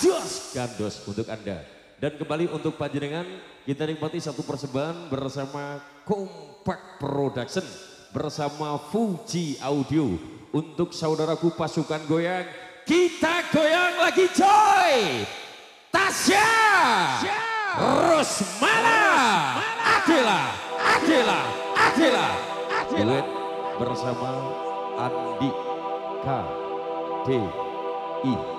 Jos Gandos untuk Anda. Dan kembali untuk panjenengan kita nikmati satu persembahan bersama Compact Production bersama Fuji Audio. Untuk saudaraku pasukan goyang kita goyang lagi coy! Tasya! Rosmala! Adela! Adela! Adela! Duet bersama Andi K D I.